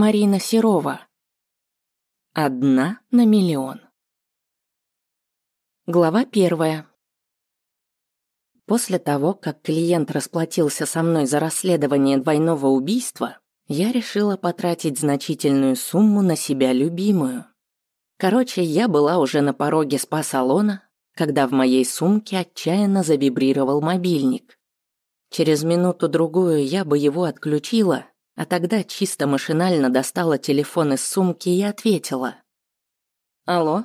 Марина Серова. Одна на миллион. Глава первая. После того, как клиент расплатился со мной за расследование двойного убийства, я решила потратить значительную сумму на себя любимую. Короче, я была уже на пороге спа-салона, когда в моей сумке отчаянно завибрировал мобильник. Через минуту-другую я бы его отключила, а тогда чисто машинально достала телефон из сумки и ответила. «Алло?»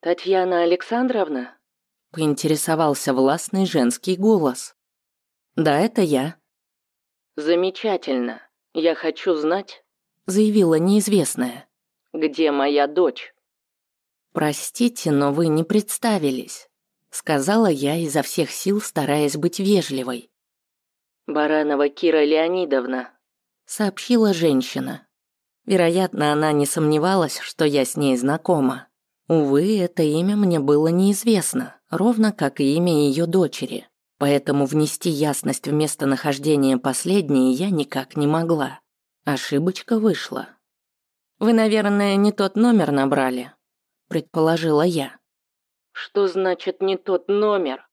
«Татьяна Александровна?» Поинтересовался властный женский голос. «Да, это я». «Замечательно. Я хочу знать», — заявила неизвестная. «Где моя дочь?» «Простите, но вы не представились», — сказала я изо всех сил, стараясь быть вежливой. «Баранова Кира Леонидовна», сообщила женщина. Вероятно, она не сомневалась, что я с ней знакома. Увы, это имя мне было неизвестно, ровно как и имя ее дочери, поэтому внести ясность в местонахождение последней я никак не могла. Ошибочка вышла. «Вы, наверное, не тот номер набрали», – предположила я. «Что значит не тот номер?»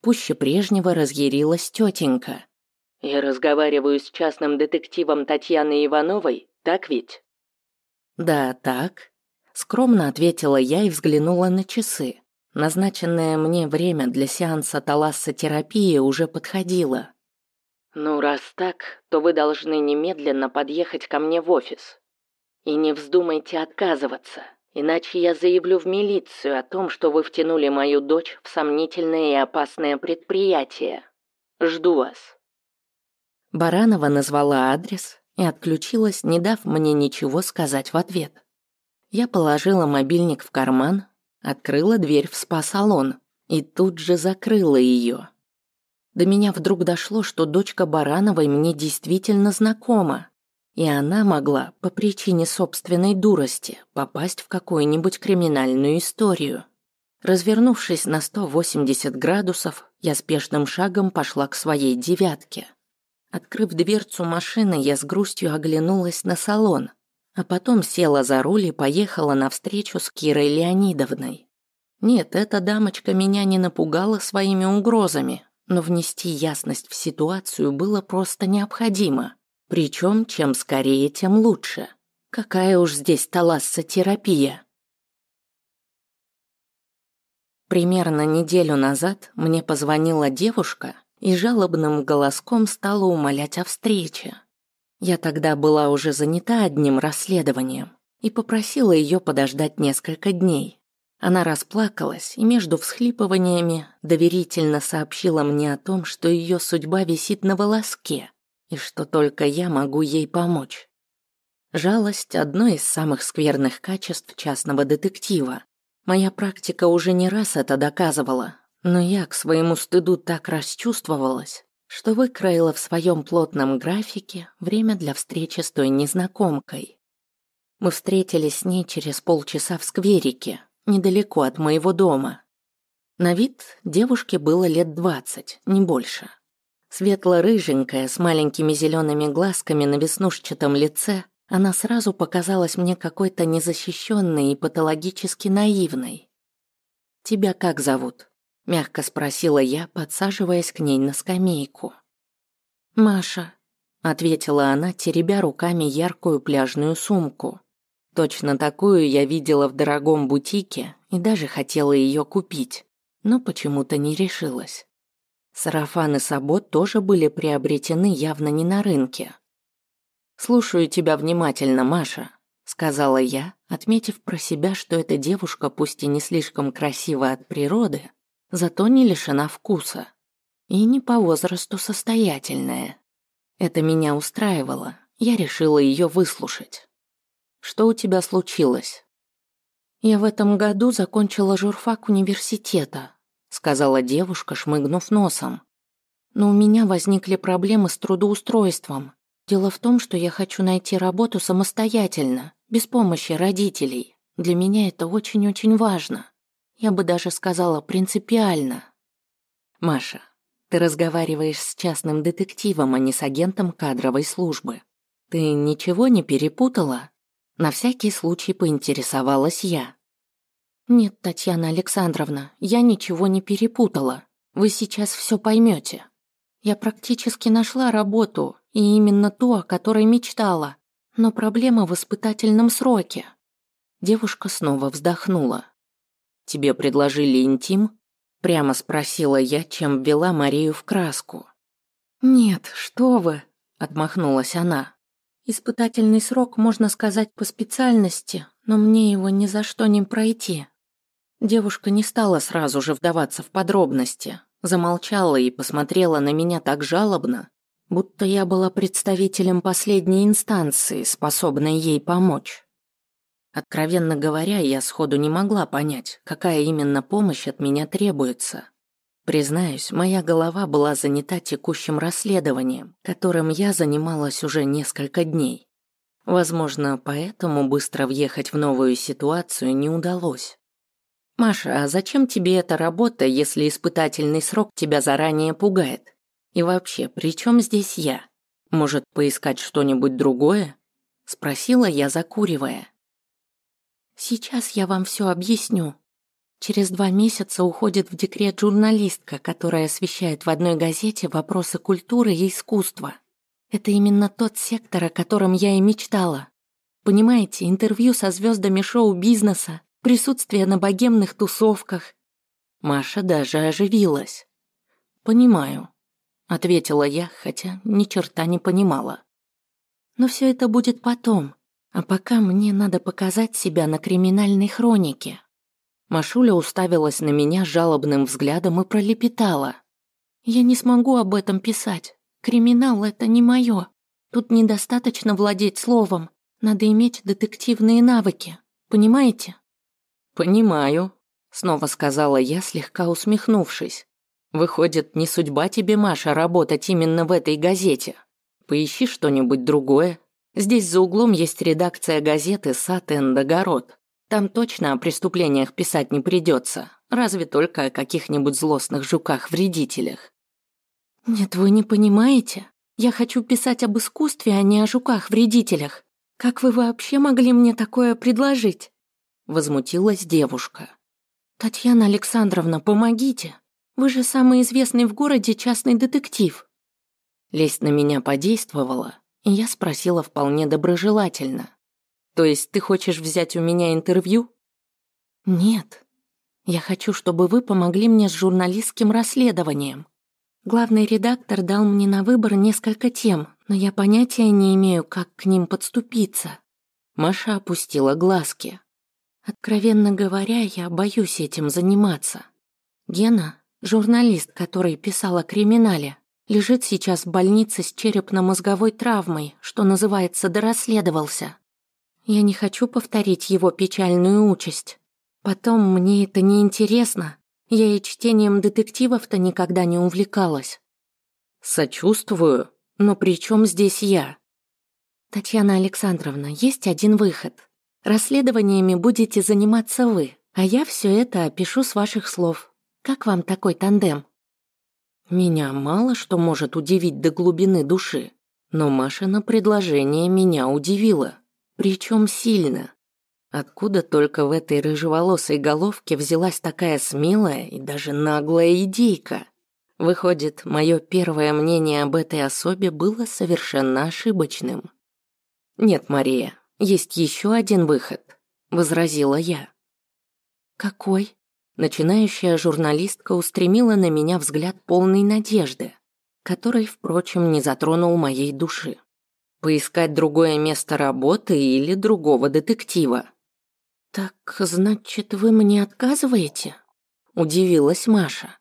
Пуще прежнего разъярилась тетенька. Я разговариваю с частным детективом Татьяной Ивановой, так ведь? Да, так. Скромно ответила я и взглянула на часы. Назначенное мне время для сеанса талассотерапии уже подходило. Ну, раз так, то вы должны немедленно подъехать ко мне в офис. И не вздумайте отказываться, иначе я заявлю в милицию о том, что вы втянули мою дочь в сомнительное и опасное предприятие. Жду вас. Баранова назвала адрес и отключилась, не дав мне ничего сказать в ответ. Я положила мобильник в карман, открыла дверь в спа-салон и тут же закрыла ее. До меня вдруг дошло, что дочка Барановой мне действительно знакома, и она могла, по причине собственной дурости, попасть в какую-нибудь криминальную историю. Развернувшись на 180 градусов, я спешным шагом пошла к своей девятке. Открыв дверцу машины, я с грустью оглянулась на салон, а потом села за руль и поехала на встречу с Кирой Леонидовной. Нет, эта дамочка меня не напугала своими угрозами, но внести ясность в ситуацию было просто необходимо. Причем, чем скорее, тем лучше. Какая уж здесь талассотерапия. Примерно неделю назад мне позвонила девушка и жалобным голоском стала умолять о встрече. Я тогда была уже занята одним расследованием и попросила ее подождать несколько дней. Она расплакалась и между всхлипываниями доверительно сообщила мне о том, что ее судьба висит на волоске и что только я могу ей помочь. Жалость – одно из самых скверных качеств частного детектива. Моя практика уже не раз это доказывала, но я к своему стыду так расчувствовалась, что выкроила в своем плотном графике время для встречи с той незнакомкой. Мы встретились с ней через полчаса в скверике, недалеко от моего дома. На вид девушке было лет двадцать, не больше. Светло-рыженькая, с маленькими зелеными глазками на веснушчатом лице, она сразу показалась мне какой-то незащищенной и патологически наивной. «Тебя как зовут?» Мягко спросила я, подсаживаясь к ней на скамейку. Маша, ответила она, теребя руками яркую пляжную сумку. Точно такую я видела в дорогом бутике и даже хотела ее купить, но почему-то не решилась. Сарафаны Сабот тоже были приобретены явно не на рынке. «Слушаю тебя внимательно, Маша», — сказала я, отметив про себя, что эта девушка, пусть и не слишком красива от природы, зато не лишена вкуса. И не по возрасту состоятельная. Это меня устраивало, я решила ее выслушать. Что у тебя случилось? Я в этом году закончила журфак университета, сказала девушка, шмыгнув носом. Но у меня возникли проблемы с трудоустройством. Дело в том, что я хочу найти работу самостоятельно, без помощи родителей. Для меня это очень-очень важно. Я бы даже сказала принципиально. Маша, ты разговариваешь с частным детективом, а не с агентом кадровой службы. Ты ничего не перепутала? На всякий случай поинтересовалась я. Нет, Татьяна Александровна, я ничего не перепутала. Вы сейчас все поймете. Я практически нашла работу, и именно ту, о которой мечтала. Но проблема в испытательном сроке. Девушка снова вздохнула. «Тебе предложили интим?» Прямо спросила я, чем ввела Марию в краску. «Нет, что вы!» – отмахнулась она. «Испытательный срок, можно сказать, по специальности, но мне его ни за что не пройти». Девушка не стала сразу же вдаваться в подробности, замолчала и посмотрела на меня так жалобно, будто я была представителем последней инстанции, способной ей помочь. Откровенно говоря, я сходу не могла понять, какая именно помощь от меня требуется. Признаюсь, моя голова была занята текущим расследованием, которым я занималась уже несколько дней. Возможно, поэтому быстро въехать в новую ситуацию не удалось. «Маша, а зачем тебе эта работа, если испытательный срок тебя заранее пугает? И вообще, при чем здесь я? Может, поискать что-нибудь другое?» Спросила я, закуривая. «Сейчас я вам все объясню. Через два месяца уходит в декрет журналистка, которая освещает в одной газете вопросы культуры и искусства. Это именно тот сектор, о котором я и мечтала. Понимаете, интервью со звездами шоу-бизнеса, присутствие на богемных тусовках. Маша даже оживилась. «Понимаю», — ответила я, хотя ни черта не понимала. «Но все это будет потом, а пока мне надо показать себя на криминальной хронике». Машуля уставилась на меня жалобным взглядом и пролепетала. «Я не смогу об этом писать. Криминал — это не мое. Тут недостаточно владеть словом. Надо иметь детективные навыки. Понимаете?» «Понимаю», — снова сказала я, слегка усмехнувшись. «Выходит, не судьба тебе, Маша, работать именно в этой газете. Поищи что-нибудь другое. Здесь за углом есть редакция газеты «Сад Огород». Там точно о преступлениях писать не придется, разве только о каких-нибудь злостных жуках-вредителях». «Нет, вы не понимаете. Я хочу писать об искусстве, а не о жуках-вредителях. Как вы вообще могли мне такое предложить?» возмутилась девушка. Татьяна Александровна, помогите. Вы же самый известный в городе частный детектив. Лесть на меня подействовала, я спросила вполне доброжелательно. То есть ты хочешь взять у меня интервью? Нет. Я хочу, чтобы вы помогли мне с журналистским расследованием. Главный редактор дал мне на выбор несколько тем, но я понятия не имею, как к ним подступиться. Маша опустила глазки. Откровенно говоря, я боюсь этим заниматься. Гена, журналист, который писал о криминале, лежит сейчас в больнице с черепно-мозговой травмой, что называется, дорасследовался. Я не хочу повторить его печальную участь. Потом мне это не интересно. Я и чтением детективов-то никогда не увлекалась. Сочувствую, но при чем здесь я? Татьяна Александровна, есть один выход. Расследованиями будете заниматься вы, а я все это опишу с ваших слов. Как вам такой тандем? Меня мало что может удивить до глубины души, но Машина предложение меня удивило, причем сильно. Откуда только в этой рыжеволосой головке взялась такая смелая и даже наглая идейка? Выходит, мое первое мнение об этой особе было совершенно ошибочным. Нет, Мария, есть еще один выход, возразила я. Какой? Начинающая журналистка устремила на меня взгляд полной надежды, который, впрочем, не затронул моей души. Поискать другое место работы или другого детектива. Так, значит, вы мне отказываете? удивилась Маша.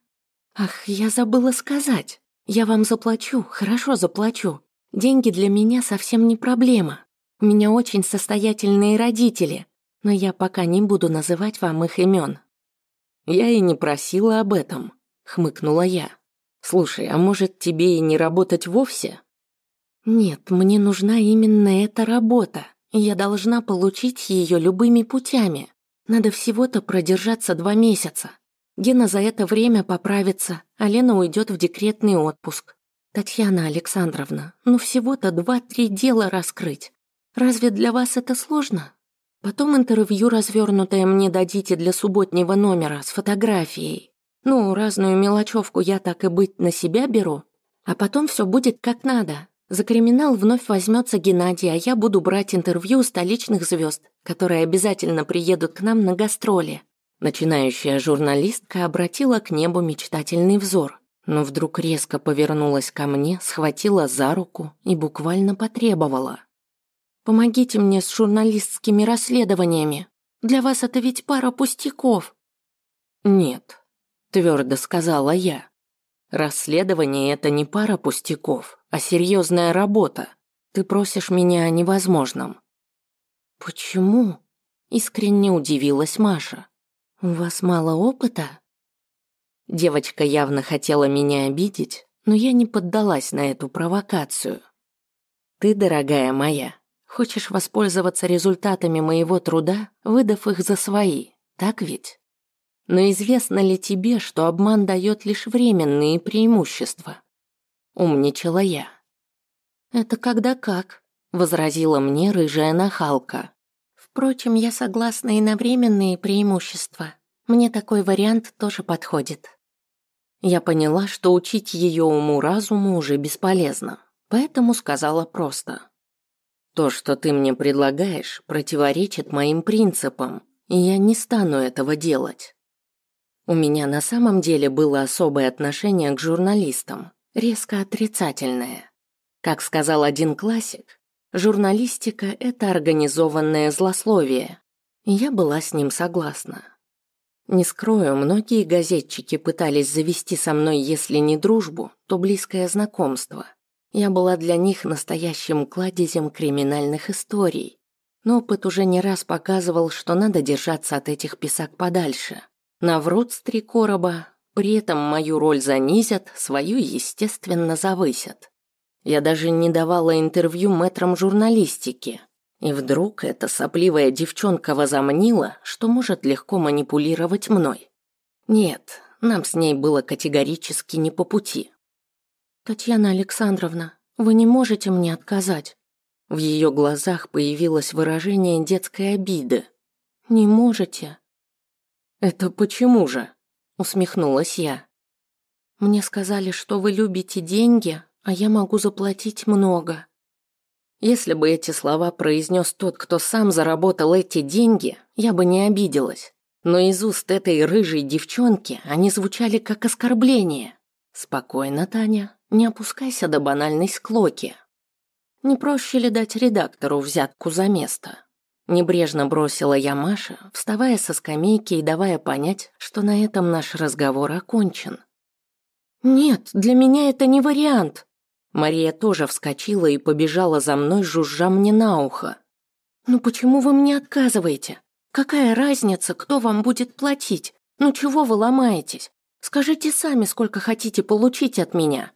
Ах, я забыла сказать. Я вам заплачу, хорошо заплачу. Деньги для меня совсем не проблема. У меня очень состоятельные родители, но я пока не буду называть вам их имен. Я и не просила об этом, хмыкнула я. Слушай, а может тебе и не работать вовсе? Нет, мне нужна именно эта работа, я должна получить ее любыми путями. Надо всего-то продержаться два месяца. Гена за это время поправится, а Лена уйдет в декретный отпуск. Татьяна Александровна, ну всего-то два-три дела раскрыть. Разве для вас это сложно? Потом интервью развернутое мне дадите для субботнего номера с фотографией. Ну, разную мелочевку я так и быть на себя беру. А потом все будет как надо. За криминал вновь возьмется Геннадий, а я буду брать интервью у столичных звезд, которые обязательно приедут к нам на гастроли. Начинающая журналистка обратила к небу мечтательный взор, но вдруг резко повернулась ко мне, схватила за руку и буквально потребовала. «Помогите мне с журналистскими расследованиями. Для вас это ведь пара пустяков». «Нет», – твердо сказала я. «Расследование – это не пара пустяков, а серьезная работа. Ты просишь меня о невозможном». «Почему?» – искренне удивилась Маша. «У вас мало опыта?» Девочка явно хотела меня обидеть, но я не поддалась на эту провокацию. «Ты, дорогая моя, хочешь воспользоваться результатами моего труда, выдав их за свои, так ведь? Но известно ли тебе, что обман дает лишь временные преимущества?» Умничала я. «Это когда как?» – возразила мне рыжая нахалка. Впрочем, я согласна и на временные преимущества. Мне такой вариант тоже подходит. Я поняла, что учить ее уму-разуму уже бесполезно, поэтому сказала просто. То, что ты мне предлагаешь, противоречит моим принципам, и я не стану этого делать. У меня на самом деле было особое отношение к журналистам, резко отрицательное. Как сказал один классик, Журналистика – это организованное злословие. Я была с ним согласна. Не скрою, многие газетчики пытались завести со мной, если не дружбу, то близкое знакомство. Я была для них настоящим кладезем криминальных историй. Но опыт уже не раз показывал, что надо держаться от этих писак подальше. Наврут с три короба, при этом мою роль занизят, свою, естественно, завысят. Я даже не давала интервью мэтрам журналистики. И вдруг эта сопливая девчонка возомнила, что может легко манипулировать мной. Нет, нам с ней было категорически не по пути. «Татьяна Александровна, вы не можете мне отказать?» В ее глазах появилось выражение детской обиды. «Не можете?» «Это почему же?» усмехнулась я. «Мне сказали, что вы любите деньги, а я могу заплатить много. Если бы эти слова произнес тот, кто сам заработал эти деньги, я бы не обиделась. Но из уст этой рыжей девчонки они звучали как оскорбление. Спокойно, Таня, не опускайся до банальной склоки. Не проще ли дать редактору взятку за место? Небрежно бросила я Маша, вставая со скамейки и давая понять, что на этом наш разговор окончен. «Нет, для меня это не вариант», Мария тоже вскочила и побежала за мной, жужжа мне на ухо. «Ну почему вы мне отказываете? Какая разница, кто вам будет платить? Ну чего вы ломаетесь? Скажите сами, сколько хотите получить от меня».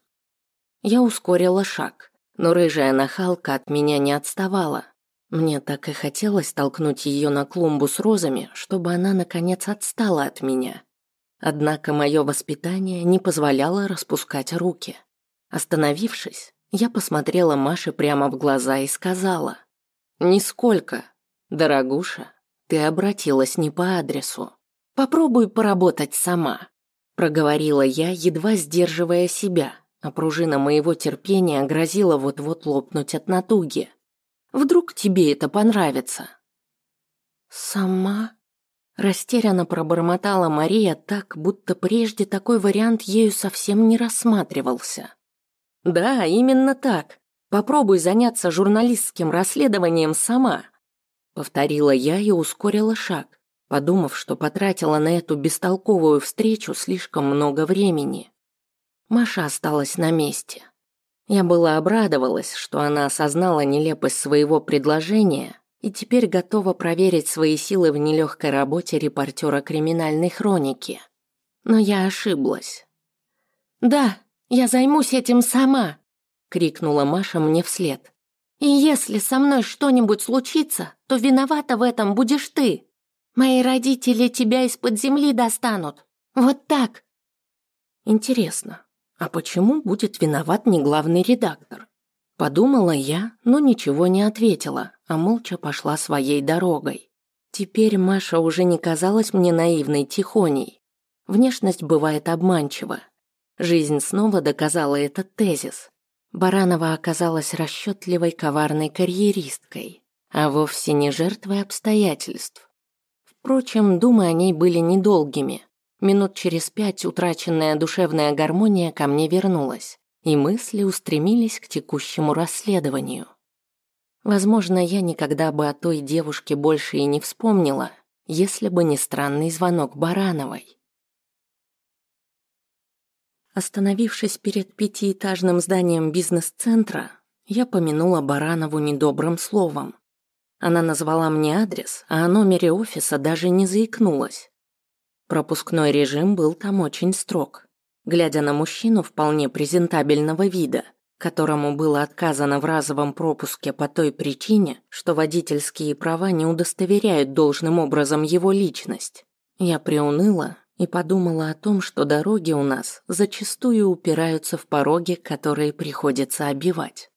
Я ускорила шаг, но рыжая нахалка от меня не отставала. Мне так и хотелось толкнуть ее на клумбу с розами, чтобы она, наконец, отстала от меня. Однако мое воспитание не позволяло распускать руки. Остановившись, я посмотрела Маше прямо в глаза и сказала. «Нисколько. Дорогуша, ты обратилась не по адресу. Попробуй поработать сама», проговорила я, едва сдерживая себя, а пружина моего терпения грозила вот-вот лопнуть от натуги. «Вдруг тебе это понравится?» «Сама?» Растерянно пробормотала Мария так, будто прежде такой вариант ею совсем не рассматривался. Да, именно так. Попробуй заняться журналистским расследованием сама. Повторила я и ускорила шаг, подумав, что потратила на эту бестолковую встречу слишком много времени. Маша осталась на месте. Я была обрадовалась, что она осознала нелепость своего предложения и теперь готова проверить свои силы в нелегкой работе репортера криминальной хроники. Но я ошиблась. «Да, я займусь этим сама!» — крикнула Маша мне вслед. «И если со мной что-нибудь случится, то виновата в этом будешь ты. Мои родители тебя из-под земли достанут. Вот так!» Интересно, А почему будет виноват не главный редактор? Подумала я, но ничего не ответила, а молча пошла своей дорогой. Теперь Маша уже не казалась мне наивной тихоней. Внешность бывает обманчива. Жизнь снова доказала этот тезис. Баранова оказалась расчетливой коварной карьеристкой, а вовсе не жертвой обстоятельств. Впрочем, думы о ней были недолгими. Минут через пять утраченная душевная гармония ко мне вернулась, и мысли устремились к текущему расследованию. Возможно, я никогда бы о той девушке больше и не вспомнила, если бы не странный звонок Барановой. Остановившись перед пятиэтажным зданием бизнес-центра, я помянула Баранову недобрым словом. Она назвала мне адрес, а о номере офиса даже не заикнулась. Пропускной режим был там очень строг. Глядя на мужчину вполне презентабельного вида, которому было отказано в разовом пропуске по той причине, что водительские права не удостоверяют должным образом его личность, я приуныла и подумала о том, что дороги у нас зачастую упираются в пороги, которые приходится обивать.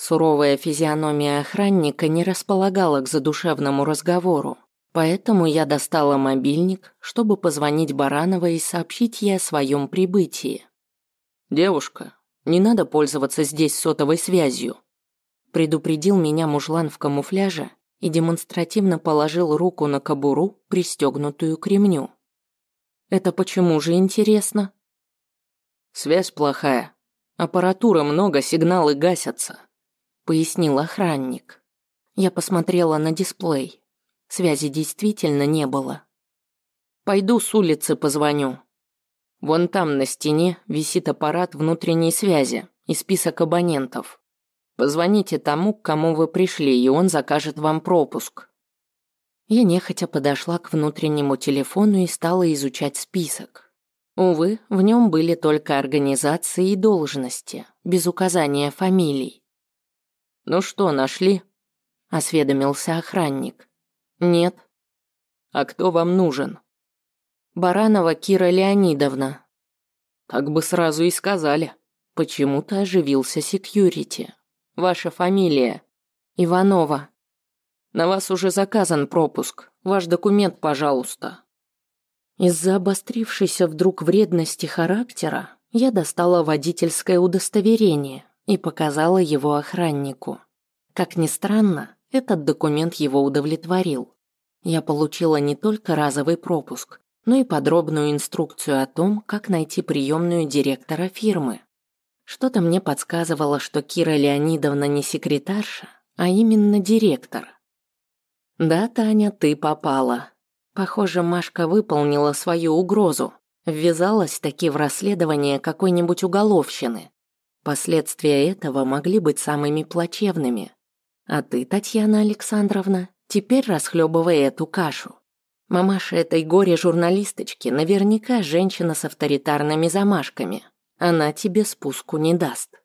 Суровая физиономия охранника не располагала к задушевному разговору, Поэтому я достала мобильник, чтобы позвонить Барановой и сообщить ей о своем прибытии. «Девушка, не надо пользоваться здесь сотовой связью», предупредил меня мужлан в камуфляже и демонстративно положил руку на кобуру, пристегнутую к ремню. «Это почему же интересно?» «Связь плохая. Аппаратуры много, сигналы гасятся», пояснил охранник. Я посмотрела на дисплей. Связи действительно не было. Пойду с улицы позвоню. Вон там на стене висит аппарат внутренней связи и список абонентов. Позвоните тому, к кому вы пришли, и он закажет вам пропуск. Я нехотя подошла к внутреннему телефону и стала изучать список. Увы, в нем были только организации и должности, без указания фамилий. «Ну что, нашли?» – осведомился охранник. Нет. А кто вам нужен? Баранова Кира Леонидовна. Так бы сразу и сказали. Почему-то оживился секьюрити. Ваша фамилия? Иванова. На вас уже заказан пропуск. Ваш документ, пожалуйста. Из-за обострившейся вдруг вредности характера я достала водительское удостоверение и показала его охраннику. Как ни странно, этот документ его удовлетворил. Я получила не только разовый пропуск, но и подробную инструкцию о том, как найти приемную директора фирмы. Что-то мне подсказывало, что Кира Леонидовна не секретарша, а именно директор. Да, Таня, ты попала. Похоже, Машка выполнила свою угрозу, ввязалась таки в расследование какой-нибудь уголовщины. Последствия этого могли быть самыми плачевными. А ты, Татьяна Александровна, теперь расхлебывай эту кашу. Мамаша этой горе-журналисточки наверняка женщина с авторитарными замашками. Она тебе спуску не даст.